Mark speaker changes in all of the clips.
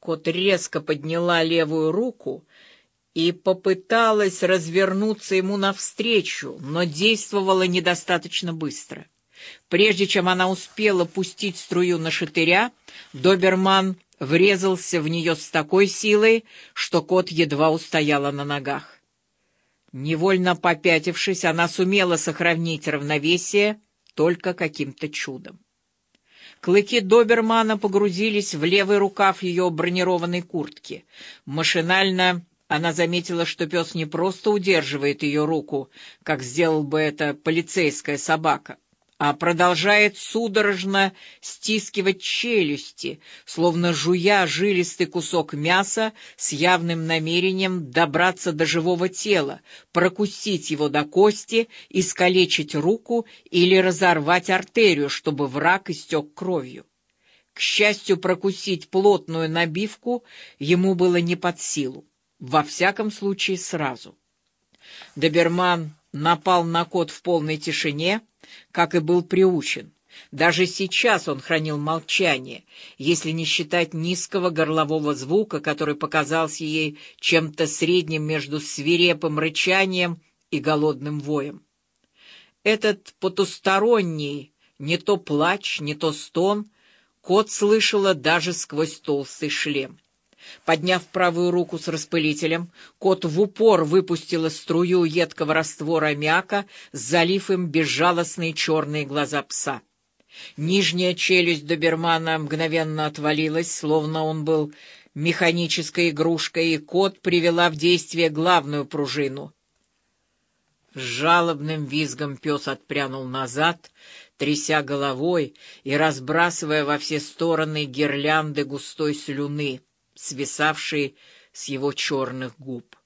Speaker 1: Кот резко подняла левую руку и попыталась развернуться ему навстречу, но действовала недостаточно быстро. Прежде чем она успела пустить струю на шатыря, доберман врезался в нее с такой силой, что кот едва устояла на ногах. Невольно попятившись, она сумела сохранить равновесие только каким-то чудом. Клыки добермана погрузились в левый рукав ее бронированной куртки. Машинально она заметила, что пес не просто удерживает ее руку, как сделал бы это полицейская собака, а продолжает судорожно стискивать челюсти, словно жуя жилистый кусок мяса с явным намерением добраться до живого тела, прокусить его до кости, искалечить руку или разорвать артерию, чтобы враг истек кровью. К счастью, прокусить плотную набивку ему было не под силу, во всяком случае сразу. Доберман напал на кот в полной тишине, как и был приучен. Даже сейчас он хранил молчание, если не считать низкого горлового звука, который показался ей чем-то средним между свирепым рычанием и голодным воем. Этот потусторонний, не то плач, не то стон, кот слышала даже сквозь толстый шлем. Подняв правую руку с распылителем, кот в упор выпустила струю едкого раствора аммиака, залив им безжалостные черные глаза пса. Нижняя челюсть добермана мгновенно отвалилась, словно он был механической игрушкой, и кот привела в действие главную пружину. С жалобным визгом пес отпрянул назад, тряся головой и разбрасывая во все стороны гирлянды густой слюны свисавший с его черных губ.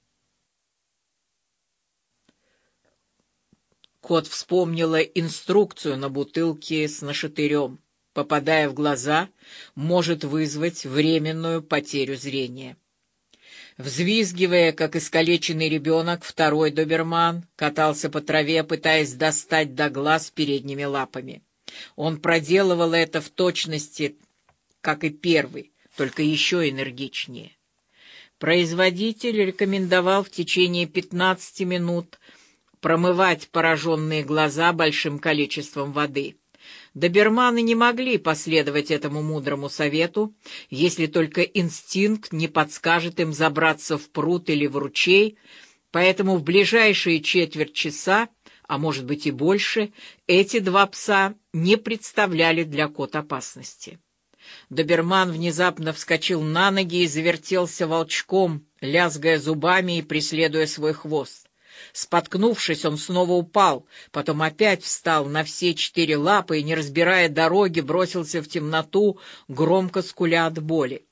Speaker 1: Кот вспомнила инструкцию на бутылке с нашатырем. Попадая в глаза, может вызвать временную потерю зрения. Взвизгивая, как искалеченный ребенок, второй доберман катался по траве, пытаясь достать до глаз передними лапами. Он проделывал это в точности, как и первый, только еще энергичнее. Производитель рекомендовал в течение 15 минут промывать пораженные глаза большим количеством воды. Доберманы не могли последовать этому мудрому совету, если только инстинкт не подскажет им забраться в пруд или в ручей, поэтому в ближайшие четверть часа, а может быть и больше, эти два пса не представляли для кот опасности. Доберман внезапно вскочил на ноги и завертелся волчком, лязгая зубами и преследуя свой хвост. Споткнувшись, он снова упал, потом опять встал на все четыре лапы и, не разбирая дороги, бросился в темноту, громко скуля от боли.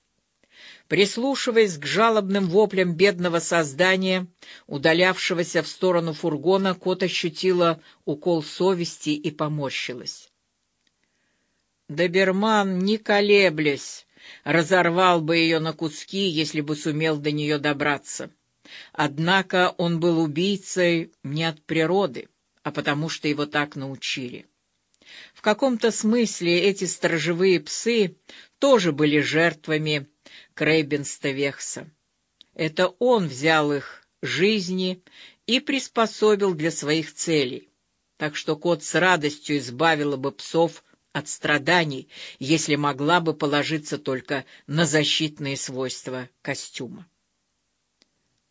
Speaker 1: Прислушиваясь к жалобным воплям бедного создания, удалявшегося в сторону фургона, кот ощутила укол совести и поморщилась. Доберман, не колеблясь, разорвал бы ее на куски, если бы сумел до нее добраться. Однако он был убийцей не от природы, а потому что его так научили. В каком-то смысле эти сторожевые псы тоже были жертвами Крейбенста-Вехса. Это он взял их жизни и приспособил для своих целей, так что кот с радостью избавила бы псов от страданий, если могла бы положиться только на защитные свойства костюма.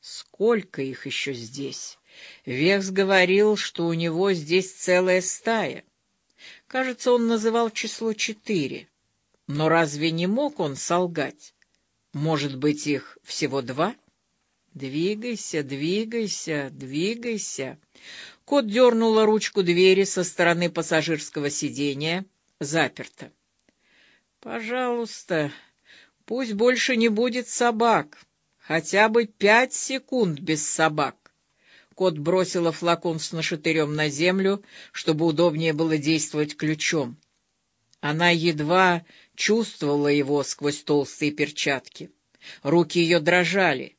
Speaker 1: Сколько их еще здесь? Векс говорил, что у него здесь целая стая. Кажется, он называл число четыре. Но разве не мог он солгать? Может быть, их всего два? Двигайся, двигайся, двигайся. Кот дернула ручку двери со стороны пассажирского сидения — заперто. Пожалуйста, пусть больше не будет собак. Хотя бы пять секунд без собак. Кот бросила флакон с нашатырем на землю, чтобы удобнее было действовать ключом. Она едва чувствовала его сквозь толстые перчатки. Руки ее дрожали.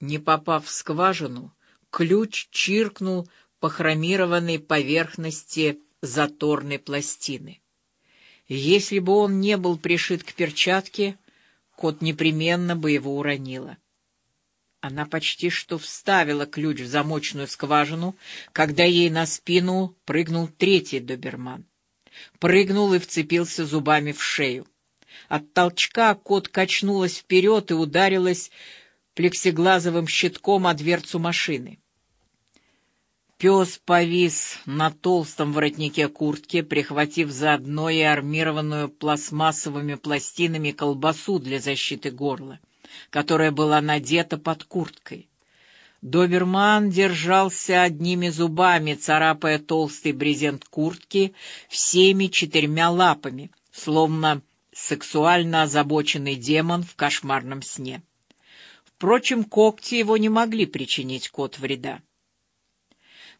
Speaker 1: Не попав в скважину, ключ чиркнул по хромированной поверхности заторной пластины. Если бы он не был пришит к перчатке, кот непременно бы его уронила. Она почти что вставила ключ в замочную скважину, когда ей на спину прыгнул третий доберман. Прыгнул и вцепился зубами в шею. От толчка кот качнулась вперед и ударилась плексиглазовым щитком о дверцу машины. Пес повис на толстом воротнике куртки, прихватив заодно и армированную пластмассовыми пластинами колбасу для защиты горла, которая была надета под курткой. Доберман держался одними зубами, царапая толстый брезент куртки всеми четырьмя лапами, словно сексуально озабоченный демон в кошмарном сне. Впрочем, когти его не могли причинить кот вреда.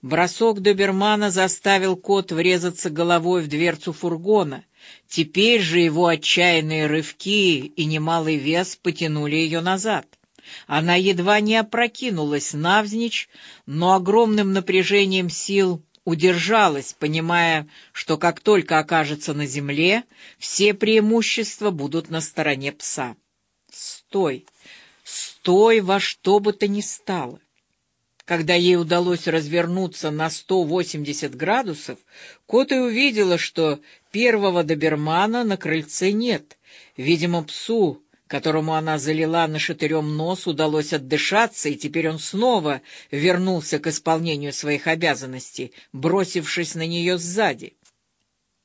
Speaker 1: Бросок добермана заставил кот врезаться головой в дверцу фургона. Теперь же его отчаянные рывки и немалый вес потянули ее назад. Она едва не опрокинулась навзничь, но огромным напряжением сил удержалась, понимая, что как только окажется на земле, все преимущества будут на стороне пса. «Стой! Стой во что бы то ни стало!» Когда ей удалось развернуться на 180 градусов, кот и увидела, что первого добермана на крыльце нет. Видимо, псу, которому она залила нашатырем нос, удалось отдышаться, и теперь он снова вернулся к исполнению своих обязанностей, бросившись на нее сзади.